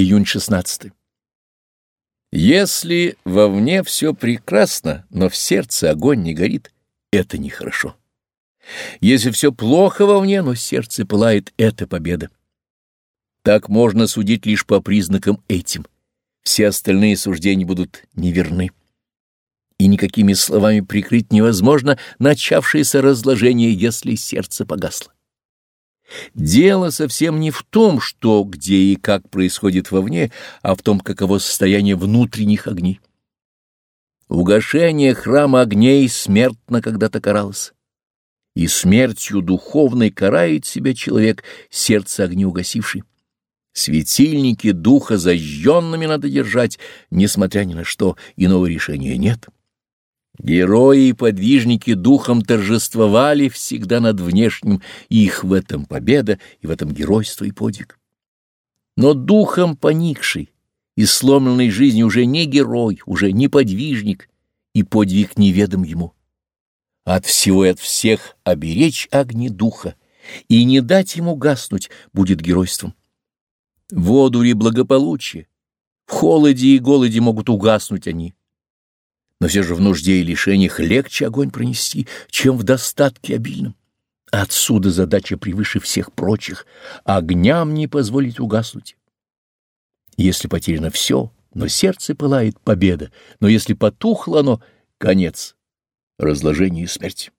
Июнь 16. Если вовне все прекрасно, но в сердце огонь не горит, это нехорошо. Если все плохо вовне, но сердце пылает, это победа. Так можно судить лишь по признакам этим. Все остальные суждения будут неверны. И никакими словами прикрыть невозможно начавшееся разложение, если сердце погасло. Дело совсем не в том, что, где и как происходит вовне, а в том, каково состояние внутренних огней. Угошение храма огней смертно когда-то каралось, и смертью духовной карает себя человек, сердце огнеугасивший. Светильники духа зажженными надо держать, несмотря ни на что, иного решения нет. Герои и подвижники духом торжествовали всегда над внешним, их в этом победа, и в этом геройство и подвиг. Но духом поникший и сломленной жизни уже не герой, уже не подвижник, и подвиг неведом ему. От всего и от всех оберечь огни духа и не дать ему гаснуть будет геройством. Воду и благополучие, в холоде и голоде могут угаснуть они, но все же в нужде и лишениях легче огонь пронести, чем в достатке обильном. Отсюда задача превыше всех прочих — огням не позволить угаснуть. Если потеряно все, но сердце пылает победа, но если потухло оно — конец, разложение и смерть.